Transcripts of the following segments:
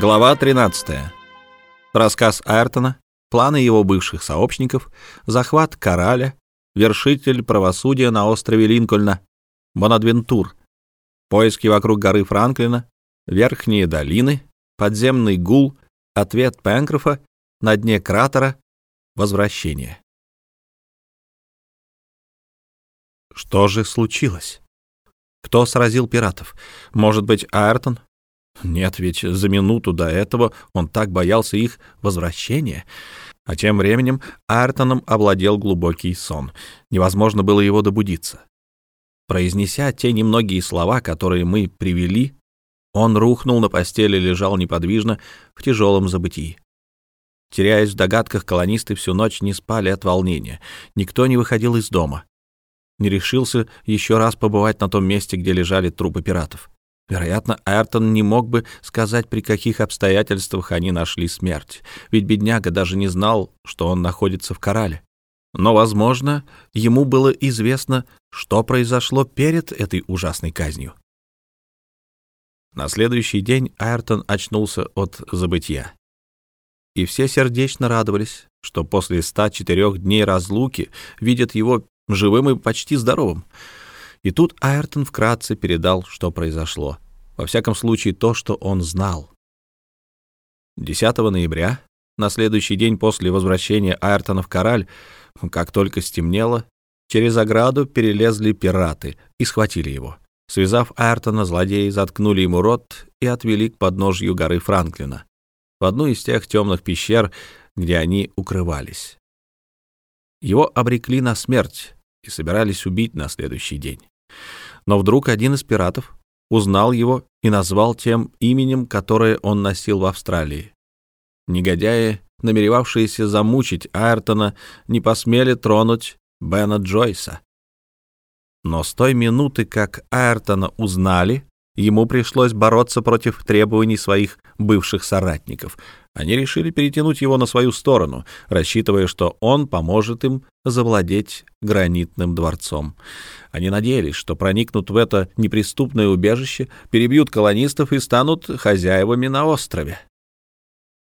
Глава 13. Рассказ Айртона, планы его бывших сообщников, захват Кораля, вершитель правосудия на острове Линкольна, Бонадвентур, поиски вокруг горы Франклина, верхние долины, подземный гул, ответ Пенкрофа, на дне кратера, возвращение. Что же случилось? Кто сразил пиратов? Может быть, Айртон? Нет, ведь за минуту до этого он так боялся их возвращения. А тем временем Айртоном овладел глубокий сон. Невозможно было его добудиться. Произнеся те немногие слова, которые мы привели, он рухнул на постели и лежал неподвижно в тяжелом забытии. Теряясь в догадках, колонисты всю ночь не спали от волнения. Никто не выходил из дома. Не решился еще раз побывать на том месте, где лежали трупы пиратов. Вероятно, Айртон не мог бы сказать, при каких обстоятельствах они нашли смерть, ведь бедняга даже не знал, что он находится в Корале. Но, возможно, ему было известно, что произошло перед этой ужасной казнью. На следующий день Айртон очнулся от забытья. И все сердечно радовались, что после 104 дней разлуки видят его живым и почти здоровым. И тут Айртон вкратце передал, что произошло. Во всяком случае, то, что он знал. 10 ноября, на следующий день после возвращения Айртона в Кораль, как только стемнело, через ограду перелезли пираты и схватили его. Связав Айртона, злодеи заткнули ему рот и отвели к подножью горы Франклина, в одну из тех темных пещер, где они укрывались. Его обрекли на смерть, и собирались убить на следующий день. Но вдруг один из пиратов узнал его и назвал тем именем, которое он носил в Австралии. Негодяи, намеревавшиеся замучить Айртона, не посмели тронуть Бена Джойса. Но с той минуты, как Айртона узнали, ему пришлось бороться против требований своих бывших соратников — они решили перетянуть его на свою сторону, рассчитывая, что он поможет им завладеть гранитным дворцом. Они надеялись, что проникнут в это неприступное убежище, перебьют колонистов и станут хозяевами на острове.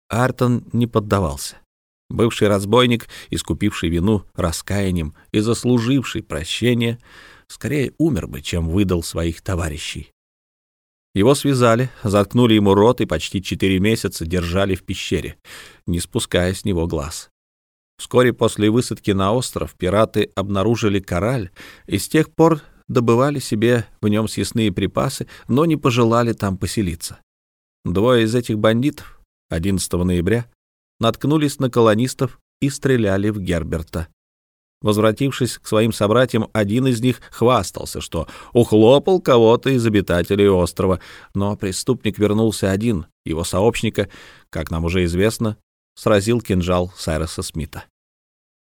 Артон не поддавался. Бывший разбойник, искупивший вину раскаянием и заслуживший прощения, скорее умер бы, чем выдал своих товарищей. Его связали, заткнули ему рот и почти четыре месяца держали в пещере, не спуская с него глаз. Вскоре после высадки на остров пираты обнаружили кораль и с тех пор добывали себе в нем съестные припасы, но не пожелали там поселиться. Двое из этих бандитов 11 ноября наткнулись на колонистов и стреляли в Герберта. Возвратившись к своим собратьям, один из них хвастался, что ухлопал кого-то из обитателей острова, но преступник вернулся один, его сообщника, как нам уже известно, сразил кинжал Сайроса Смита.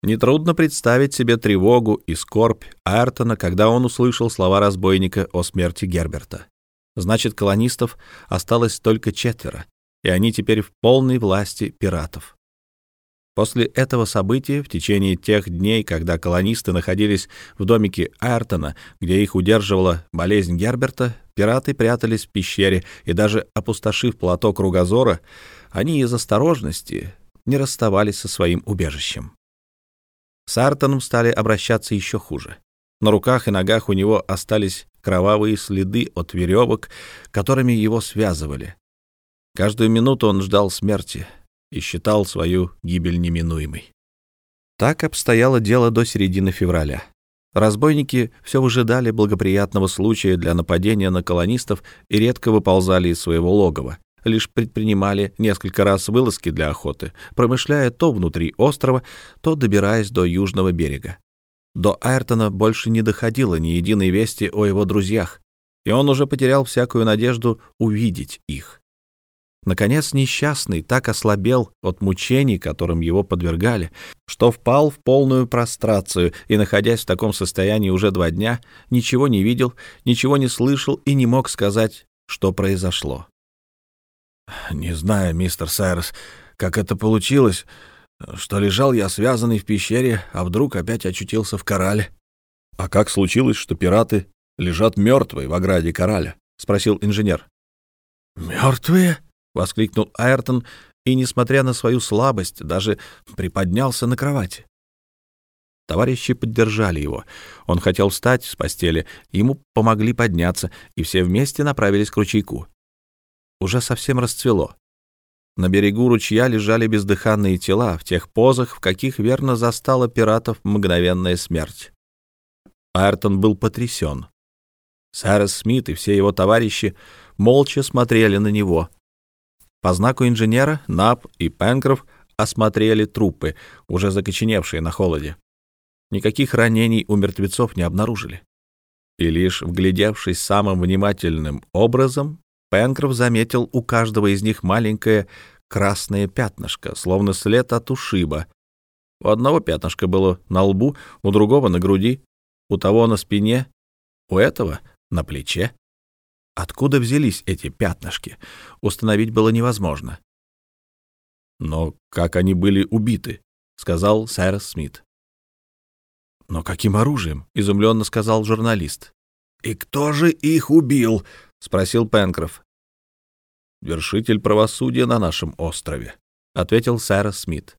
Нетрудно представить себе тревогу и скорбь Айртона, когда он услышал слова разбойника о смерти Герберта. Значит, колонистов осталось только четверо, и они теперь в полной власти пиратов. После этого события, в течение тех дней, когда колонисты находились в домике Айртона, где их удерживала болезнь Герберта, пираты прятались в пещере, и даже опустошив платок кругозора, они из осторожности не расставались со своим убежищем. С Айртоном стали обращаться еще хуже. На руках и ногах у него остались кровавые следы от веревок, которыми его связывали. Каждую минуту он ждал смерти — и считал свою гибель неминуемой. Так обстояло дело до середины февраля. Разбойники все выжидали благоприятного случая для нападения на колонистов и редко выползали из своего логова, лишь предпринимали несколько раз вылазки для охоты, промышляя то внутри острова, то добираясь до южного берега. До Айртона больше не доходило ни единой вести о его друзьях, и он уже потерял всякую надежду увидеть их. Наконец, несчастный так ослабел от мучений, которым его подвергали, что впал в полную прострацию и, находясь в таком состоянии уже два дня, ничего не видел, ничего не слышал и не мог сказать, что произошло. «Не знаю, мистер Сайрес, как это получилось, что лежал я связанный в пещере, а вдруг опять очутился в корале». «А как случилось, что пираты лежат мертвые в ограде кораля?» — спросил инженер. «Мертвые?» — воскликнул Айртон и, несмотря на свою слабость, даже приподнялся на кровати. Товарищи поддержали его. Он хотел встать с постели, ему помогли подняться, и все вместе направились к ручейку. Уже совсем расцвело. На берегу ручья лежали бездыханные тела в тех позах, в каких верно застала пиратов мгновенная смерть. Айртон был потрясен. Сайрес Смит и все его товарищи молча смотрели на него. По знаку инженера Нап и Пенкроф осмотрели трупы, уже закоченевшие на холоде. Никаких ранений у мертвецов не обнаружили. И лишь вглядевшись самым внимательным образом, Пенкроф заметил у каждого из них маленькое красное пятнышко, словно след от ушиба. У одного пятнышка было на лбу, у другого — на груди, у того — на спине, у этого — на плече. Откуда взялись эти пятнышки, установить было невозможно. «Но как они были убиты?» — сказал Сайрос Смит. «Но каким оружием?» — изумленно сказал журналист. «И кто же их убил?» — спросил Пенкроф. «Вершитель правосудия на нашем острове», — ответил Сайрос Смит.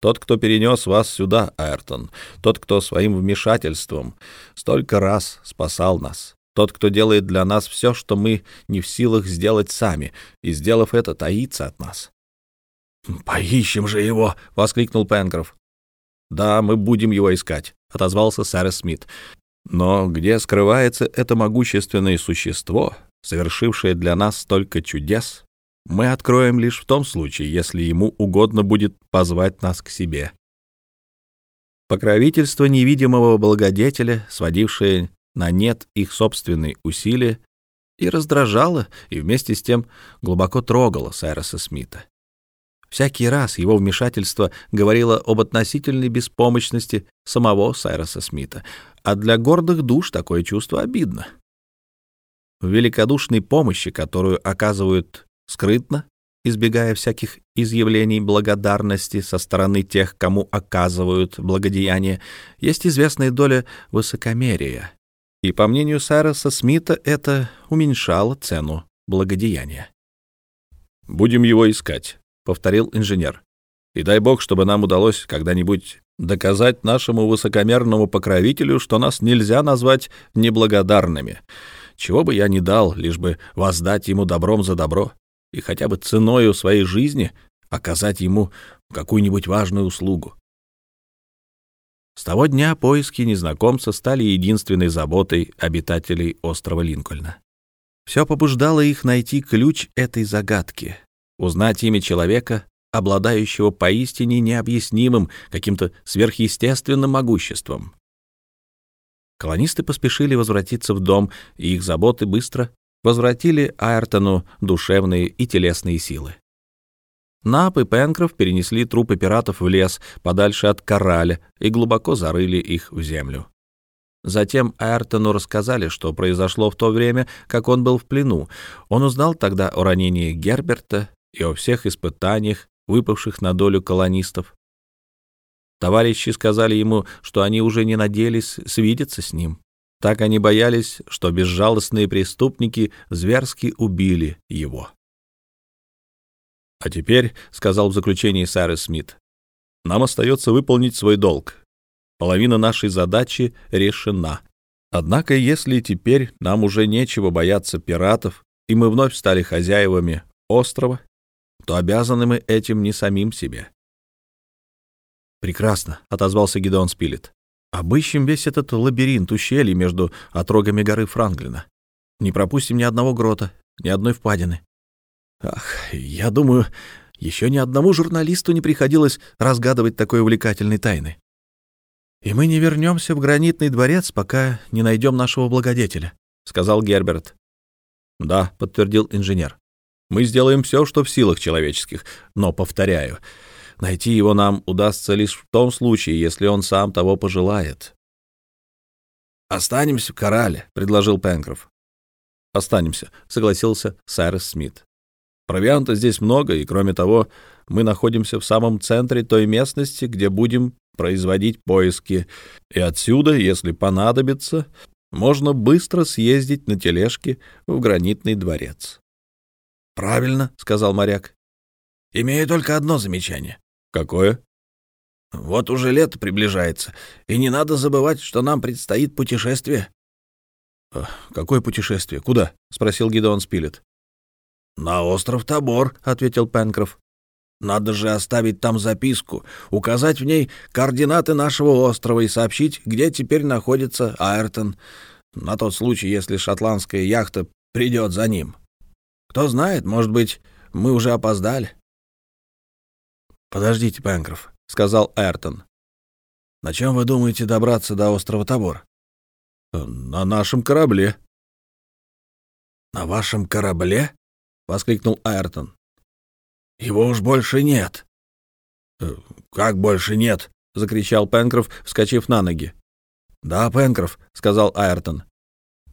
«Тот, кто перенес вас сюда, Айртон, тот, кто своим вмешательством столько раз спасал нас, тот, кто делает для нас все, что мы не в силах сделать сами, и, сделав это, таится от нас». «Поищем же его!» — воскликнул Пенкроф. «Да, мы будем его искать», — отозвался Сайрос Смит. «Но где скрывается это могущественное существо, совершившее для нас столько чудес, мы откроем лишь в том случае, если ему угодно будет позвать нас к себе. Покровительство невидимого благодетеля, сводившее на нет их собственные усилия, и раздражало, и вместе с тем глубоко трогало Сайроса Смита. Всякий раз его вмешательство говорило об относительной беспомощности самого Сайроса Смита, а для гордых душ такое чувство обидно в великодушной помощи, которую оказывают скрытно, избегая всяких изъявлений благодарности со стороны тех, кому оказывают благодеяние, есть известная доля высокомерия. И, по мнению Сайроса Смита, это уменьшало цену благодеяния. «Будем его искать», — повторил инженер. «И дай бог, чтобы нам удалось когда-нибудь доказать нашему высокомерному покровителю, что нас нельзя назвать неблагодарными» чего бы я ни дал, лишь бы воздать ему добром за добро и хотя бы ценою своей жизни оказать ему какую-нибудь важную услугу. С того дня поиски незнакомца стали единственной заботой обитателей острова Линкольна. Все побуждало их найти ключ этой загадки, узнать имя человека, обладающего поистине необъяснимым, каким-то сверхъестественным могуществом, Колонисты поспешили возвратиться в дом, и их заботы быстро возвратили Айртону душевные и телесные силы. Нап и Пенкроф перенесли трупы пиратов в лес, подальше от кораля, и глубоко зарыли их в землю. Затем Айртону рассказали, что произошло в то время, как он был в плену. Он узнал тогда о ранении Герберта и о всех испытаниях, выпавших на долю колонистов. Товарищи сказали ему, что они уже не надеялись свидеться с ним. Так они боялись, что безжалостные преступники зверски убили его. «А теперь», — сказал в заключении Сайрес Смит, — «нам остается выполнить свой долг. Половина нашей задачи решена. Однако, если теперь нам уже нечего бояться пиратов, и мы вновь стали хозяевами острова, то обязаны мы этим не самим себе, «Прекрасно», — отозвался Гидеон Спилет. «Обыщем весь этот лабиринт ущелий между отрогами горы Франклина. Не пропустим ни одного грота, ни одной впадины. Ах, я думаю, еще ни одному журналисту не приходилось разгадывать такой увлекательной тайны. И мы не вернемся в гранитный дворец, пока не найдем нашего благодетеля», — сказал Герберт. «Да», — подтвердил инженер. «Мы сделаем все, что в силах человеческих, но, повторяю, — Найти его нам удастся лишь в том случае, если он сам того пожелает. «Останемся в Корале», — предложил Пенкроф. «Останемся», — согласился Сайрес Смит. «Провианта здесь много, и, кроме того, мы находимся в самом центре той местности, где будем производить поиски, и отсюда, если понадобится, можно быстро съездить на тележке в гранитный дворец». «Правильно», — сказал моряк. «Имею только одно замечание». «Какое?» «Вот уже лето приближается, и не надо забывать, что нам предстоит путешествие». «Какое путешествие? Куда?» — спросил Гидеон Спилет. «На остров Тобор», — ответил Пенкроф. «Надо же оставить там записку, указать в ней координаты нашего острова и сообщить, где теперь находится Айртон, на тот случай, если шотландская яхта придет за ним. Кто знает, может быть, мы уже опоздали». «Подождите, Пенкроф», — сказал Айртон. «На чем вы думаете добраться до острова Тобор?» «На нашем корабле». «На вашем корабле?» — воскликнул Айртон. «Его уж больше нет». «Э, «Как больше нет?» — закричал Пенкроф, вскочив на ноги. «Да, Пенкроф», — сказал Айртон.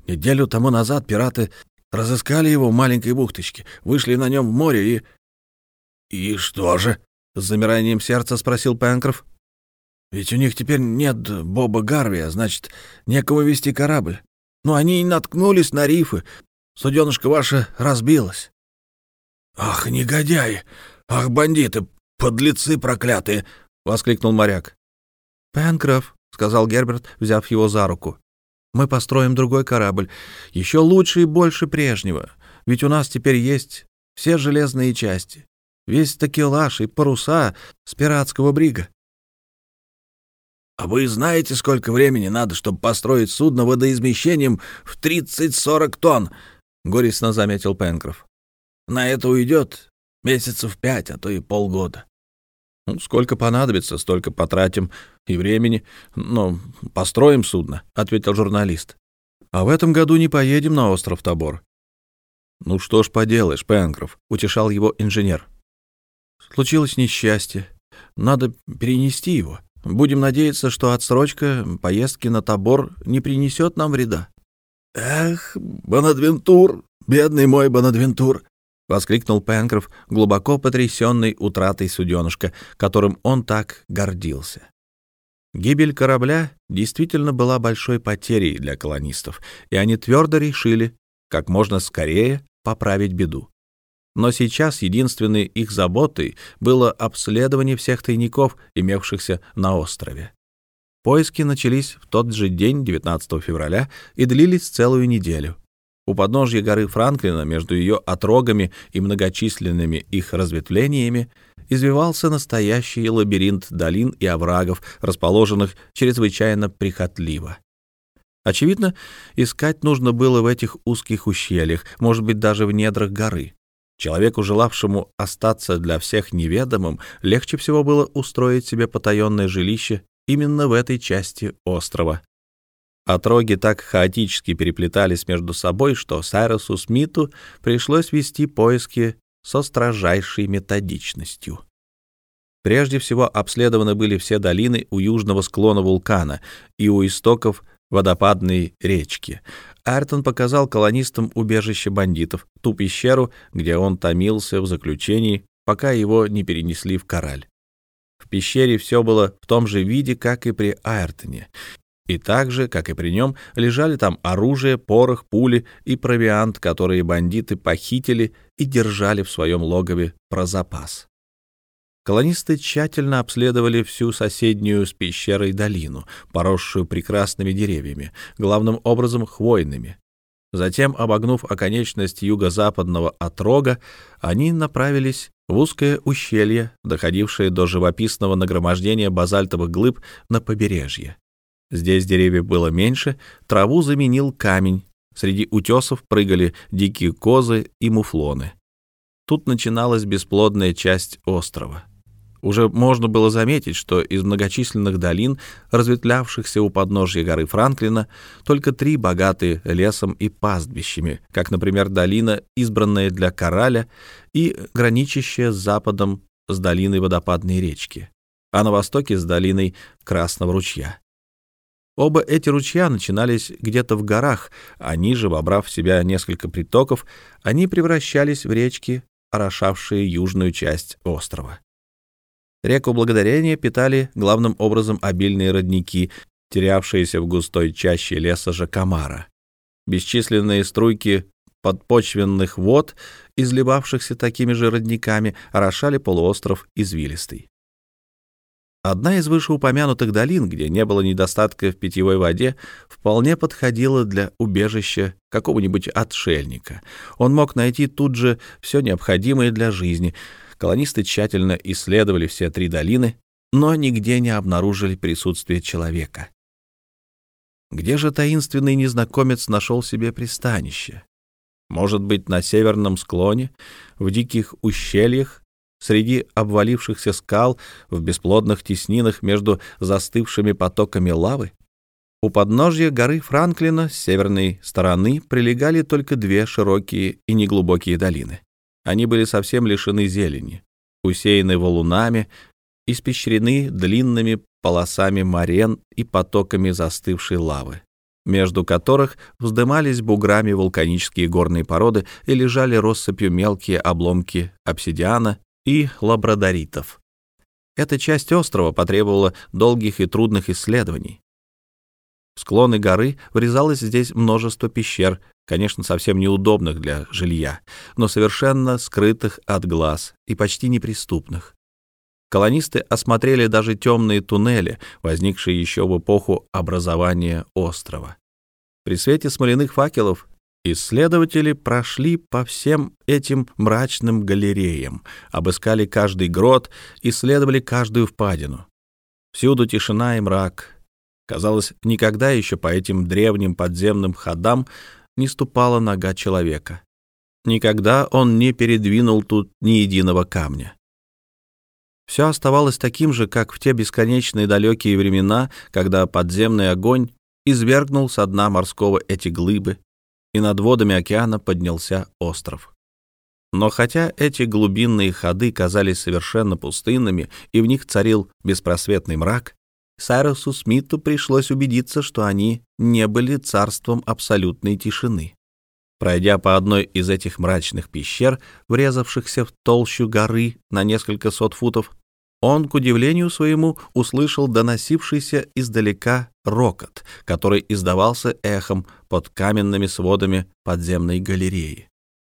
«Неделю тому назад пираты разыскали его в маленькой бухточке, вышли на нем в море и...» «И что же?» — с замиранием сердца спросил Пенкроф. «Ведь у них теперь нет Боба Гарвия, значит, некого вести корабль. Но они и наткнулись на рифы. Суденышко ваше разбилось». «Ах, негодяи! Ах, бандиты! Подлецы проклятые!» — воскликнул моряк. «Пенкроф», — сказал Герберт, взяв его за руку, — «мы построим другой корабль, еще лучше и больше прежнего, ведь у нас теперь есть все железные части, весь такелаж и паруса с пиратского брига». «А вы знаете, сколько времени надо, чтобы построить судно водоизмещением в 30-40 тонн?» — горестно заметил Пенкроф. На это уйдет месяцев пять, а то и полгода. Ну, сколько понадобится, столько потратим и времени. Но построим судно, — ответил журналист. А в этом году не поедем на остров Тобор. Ну что ж поделаешь, Пенкроф, — утешал его инженер. Случилось несчастье. Надо перенести его. Будем надеяться, что отсрочка поездки на Тобор не принесет нам вреда. Эх, Бонадвентур, бедный мой Бонадвентур, — воскликнул Пенкроф, глубоко потрясенный утратой суденышка, которым он так гордился. Гибель корабля действительно была большой потерей для колонистов, и они твердо решили как можно скорее поправить беду. Но сейчас единственной их заботой было обследование всех тайников, имевшихся на острове. Поиски начались в тот же день, 19 февраля, и длились целую неделю. У подножья горы Франклина, между ее отрогами и многочисленными их разветвлениями, извивался настоящий лабиринт долин и оврагов, расположенных чрезвычайно прихотливо. Очевидно, искать нужно было в этих узких ущельях, может быть, даже в недрах горы. Человеку, желавшему остаться для всех неведомым, легче всего было устроить себе потаенное жилище именно в этой части острова. Отроги так хаотически переплетались между собой, что Сайросу Смиту пришлось вести поиски со строжайшей методичностью. Прежде всего обследованы были все долины у южного склона вулкана и у истоков водопадной речки. Айртон показал колонистам убежище бандитов, ту пещеру, где он томился в заключении, пока его не перенесли в Кораль. В пещере все было в том же виде, как и при Айртоне, и так же, как и при нем, лежали там оружие, порох, пули и провиант, которые бандиты похитили и держали в своем логове про запас. Колонисты тщательно обследовали всю соседнюю с пещерой долину, поросшую прекрасными деревьями, главным образом хвойными. Затем, обогнув оконечность юго-западного отрога, они направились в узкое ущелье, доходившее до живописного нагромождения базальтовых глыб на побережье. Здесь деревьев было меньше, траву заменил камень. Среди утесов прыгали дикие козы и муфлоны. Тут начиналась бесплодная часть острова. Уже можно было заметить, что из многочисленных долин, разветвлявшихся у подножья горы Франклина, только три богатые лесом и пастбищами, как, например, долина, избранная для кораля, и граничащая с западом с долиной водопадной речки, а на востоке с долиной Красного ручья. Оба эти ручья начинались где-то в горах, а ниже, вобрав в себя несколько притоков, они превращались в речки, орошавшие южную часть острова. Реку Благодарения питали главным образом обильные родники, терявшиеся в густой чаще леса Жакамара. Бесчисленные струйки подпочвенных вод, изливавшихся такими же родниками, орошали полуостров извилистый. Одна из вышеупомянутых долин, где не было недостатка в питьевой воде, вполне подходила для убежища какого-нибудь отшельника. Он мог найти тут же все необходимое для жизни. Колонисты тщательно исследовали все три долины, но нигде не обнаружили присутствие человека. Где же таинственный незнакомец нашел себе пристанище? Может быть, на северном склоне, в диких ущельях, среди обвалившихся скал, в бесплодных теснинах между застывшими потоками лавы? У подножья горы Франклина с северной стороны прилегали только две широкие и неглубокие долины. Они были совсем лишены зелени, усеяны валунами, испещрены длинными полосами морен и потоками застывшей лавы, между которых вздымались буграми вулканические горные породы и лежали россыпью мелкие обломки обсидиана и лабрадоритов. Эта часть острова потребовала долгих и трудных исследований. В склоны горы врезалось здесь множество пещер, конечно, совсем неудобных для жилья, но совершенно скрытых от глаз и почти неприступных. Колонисты осмотрели даже темные туннели, возникшие еще в эпоху образования острова. При свете смоляных факелов Исследователи прошли по всем этим мрачным галереям, обыскали каждый грот, исследовали каждую впадину. Всюду тишина и мрак. Казалось, никогда еще по этим древним подземным ходам не ступала нога человека. Никогда он не передвинул тут ни единого камня. Все оставалось таким же, как в те бесконечные далекие времена, когда подземный огонь извергнул со дна морского эти глыбы, и над водами океана поднялся остров. Но хотя эти глубинные ходы казались совершенно пустынными, и в них царил беспросветный мрак, Сайрусу Смиту пришлось убедиться, что они не были царством абсолютной тишины. Пройдя по одной из этих мрачных пещер, врезавшихся в толщу горы на несколько сот футов, он, к удивлению своему, услышал доносившийся издалека рокот, который издавался эхом под каменными сводами подземной галереи.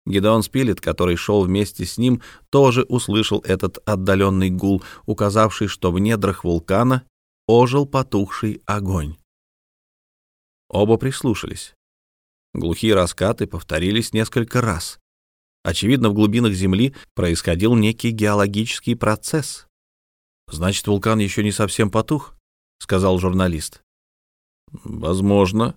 Гидеон Спилет, который шел вместе с ним, тоже услышал этот отдаленный гул, указавший, что в недрах вулкана ожил потухший огонь. Оба прислушались. Глухие раскаты повторились несколько раз. Очевидно, в глубинах Земли происходил некий геологический процесс, «Значит, вулкан еще не совсем потух?» — сказал журналист. «Возможно.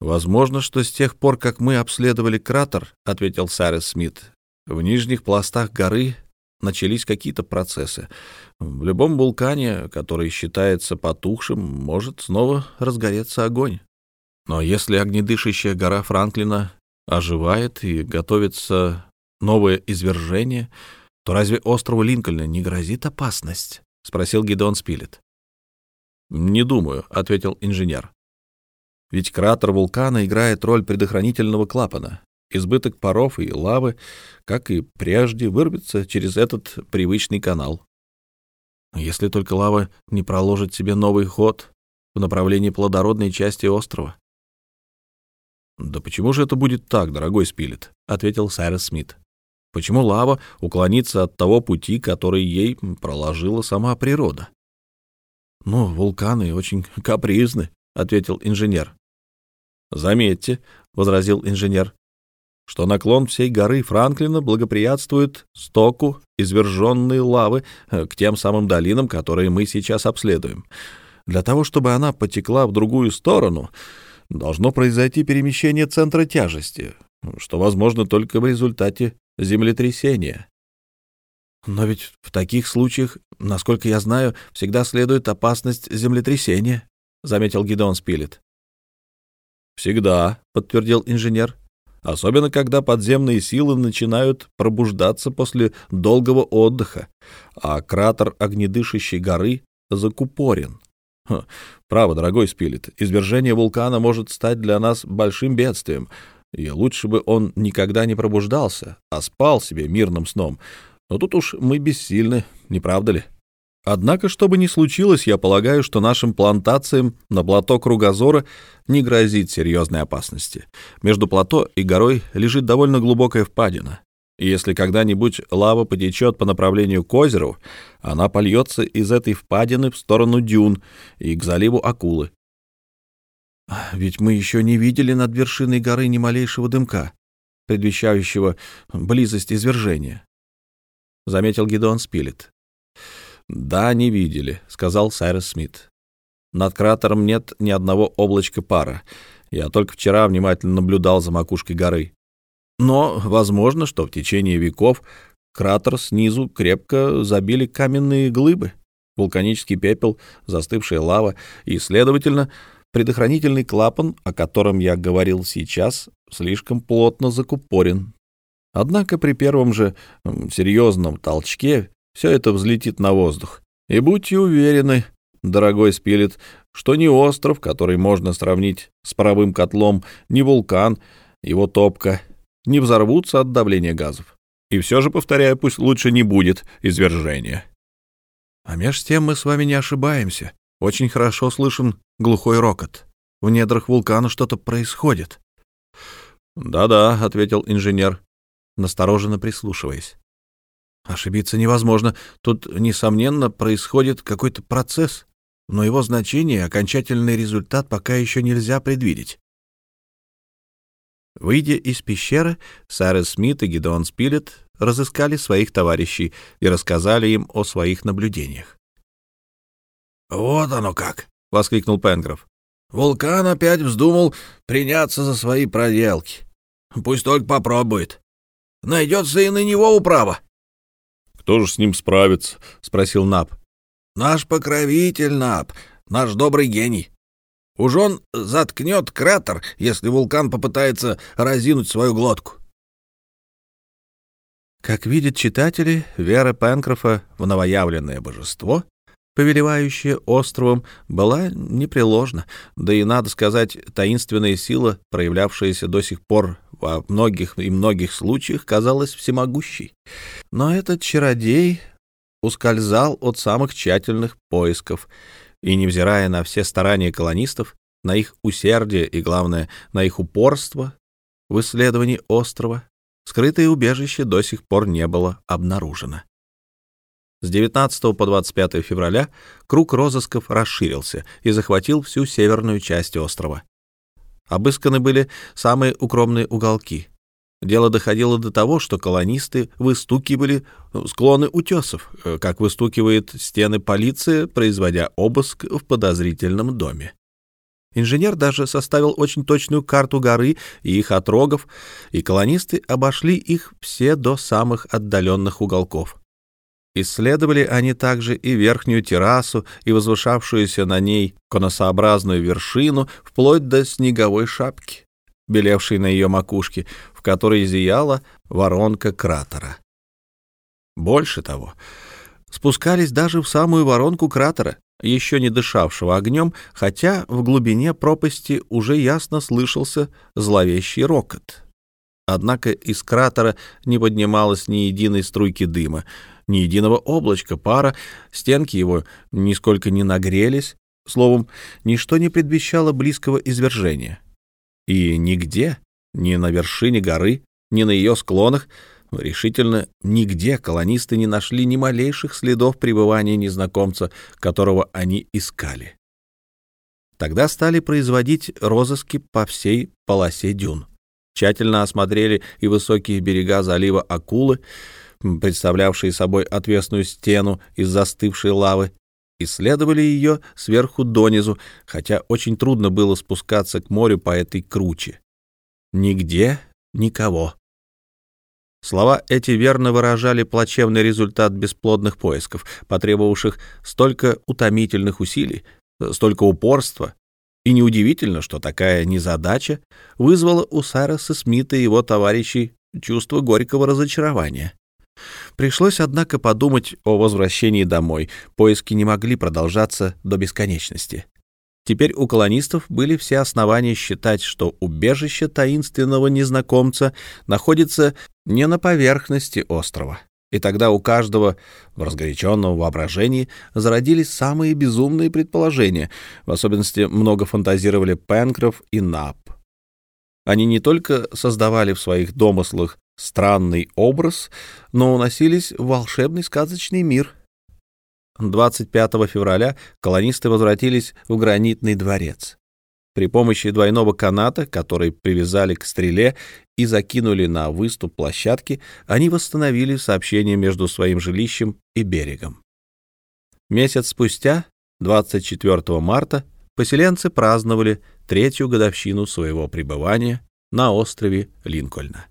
Возможно, что с тех пор, как мы обследовали кратер, — ответил Сайрес Смит, — в нижних пластах горы начались какие-то процессы. В любом вулкане, который считается потухшим, может снова разгореться огонь. Но если огнедышащая гора Франклина оживает и готовится новое извержение, то разве острову Линкольна не грозит опасность? — спросил Гидеон Спилет. «Не думаю», — ответил инженер. «Ведь кратер вулкана играет роль предохранительного клапана. Избыток паров и лавы, как и прежде, вырвется через этот привычный канал. Если только лава не проложит себе новый ход в направлении плодородной части острова». «Да почему же это будет так, дорогой Спилет?» — ответил Сайрес Смит. Почему лава уклонится от того пути, который ей проложила сама природа? «Ну, вулканы очень капризны», — ответил инженер. «Заметьте», — возразил инженер, что наклон всей горы Франклина благоприятствует стоку изверженной лавы к тем самым долинам, которые мы сейчас обследуем. Для того, чтобы она потекла в другую сторону, должно произойти перемещение центра тяжести, что возможно только в результате землетрясения. Но ведь в таких случаях, насколько я знаю, всегда следует опасность землетрясения, заметил Гидеон Спилет. Всегда, подтвердил инженер. Особенно когда подземные силы начинают пробуждаться после долгого отдыха, а кратер огнедышащей горы закупорен. Ха, право, дорогой Спилет, извержение вулкана может стать для нас большим бедствием, и лучше бы он никогда не пробуждался, а спал себе мирным сном. Но тут уж мы бессильны, не правда ли? Однако, что бы ни случилось, я полагаю, что нашим плантациям на плато Кругозора не грозит серьезной опасности. Между плато и горой лежит довольно глубокая впадина. И если когда-нибудь лава потечет по направлению к озеру, она польется из этой впадины в сторону дюн и к заливу Акулы. Ведь мы еще не видели над вершиной горы ни малейшего дымка, предвещающего близость извержения, — заметил Гидеон Спилет. «Да, не видели», — сказал Сайрес Смит. «Над кратером нет ни одного облачка пара. Я только вчера внимательно наблюдал за макушкой горы. Но возможно, что в течение веков кратер снизу крепко забили каменные глыбы, вулканический пепел, застывшая лава и, следовательно, предохранительный клапан, о котором я говорил сейчас, слишком плотно закупорен. Однако при первом же серьезном толчке все это взлетит на воздух. И будьте уверены, дорогой Спилет, что ни остров, который можно сравнить с паровым котлом, ни вулкан, его топка, не взорвутся от давления газов. И все же, повторяю, пусть лучше не будет извержения. А меж тем мы с вами не ошибаемся. Очень хорошо слышен глухой рокот. В недрах вулкана что-то происходит. «Да-да», — ответил инженер, настороженно прислушиваясь. Ошибиться невозможно. Тут, несомненно, происходит какой-то процесс, но его значение и окончательный результат пока еще нельзя предвидеть. Выйдя из пещеры, Сара Смит и Гидеон Спилет разыскали своих товарищей и рассказали им о своих наблюдениях. «Вот оно как!» — воскликнул Пенгров. «Вулкан опять вздумал приняться за свои проделки. Пусть только попробует. Найдется и на него управа. Кто же с ним справится? — спросил Наб. — Наш покровитель, Наб, наш добрый гений. Уж он заткнет кратер, если вулкан попытается разинуть свою глотку. Как видят читатели, вера Пенкрофа в новоявленное божество, повелевающее островом, была непреложна, да и, надо сказать, таинственная сила, проявлявшаяся до сих пор во многих и многих случаях казалась всемогущей. Но этот чародей ускользал от самых тщательных поисков, и, невзирая на все старания колонистов, на их усердие и, главное, на их упорство в исследовании острова, скрытое убежище до сих пор не было обнаружено. С 19 по 25 февраля круг розысков расширился и захватил всю северную часть острова. Обысканы были самые укромные уголки. Дело доходило до того, что колонисты выстукивали склоны утесов, э, как выстукивает стены полиция, производя обыск в подозрительном доме. Инженер даже составил очень точную карту горы и их отрогов, и колонисты обошли их все до самых отдаленных уголков. Исследовали они также и верхнюю террасу, и возвышавшуюся на ней конусообразную вершину, вплоть до снеговой шапки, белевшей на ее макушке, в которой зияла воронка кратера. Больше того, спускались даже в самую воронку кратера, еще не дышавшего огнем, хотя в глубине пропасти уже ясно слышался зловещий рокот. Однако из кратера не поднималось ни единой струйки дыма, ни единого облачка пара, стенки его нисколько не нагрелись, словом, ничто не предвещало близкого извержения. И нигде, ни на вершине горы, ни на ее склонах, решительно нигде колонисты не нашли ни малейших следов пребывания незнакомца, которого они искали. Тогда стали производить розыски по всей полосе дюн. Тщательно осмотрели и высокие берега залива Акулы, представлявшие собой отвесную стену из застывшей лавы, исследовали ее сверху донизу, хотя очень трудно было спускаться к морю по этой круче. Нигде никого. Слова эти верно выражали плачевный результат бесплодных поисков, потребовавших столько утомительных усилий, столько упорства, и неудивительно, что такая незадача вызвала у Сайроса Смита и его товарищей чувство горького разочарования. Пришлось, однако, подумать о возвращении домой. Поиски не могли продолжаться до бесконечности. Теперь у колонистов были все основания считать, что убежище таинственного незнакомца находится не на поверхности острова, И тогда у каждого в разгоряченном воображении зародились самые безумные предположения, в особенности много фантазировали Пенкроф и Нап. Они не только создавали в своих домыслах странный образ, но уносились в волшебный сказочный мир. 25 февраля колонисты возвратились в гранитный дворец. При помощи двойного каната, который привязали к стреле и закинули на выступ площадки, они восстановили сообщение между своим жилищем и берегом. Месяц спустя, 24 марта, поселенцы праздновали третью годовщину своего пребывания на острове Линкольна.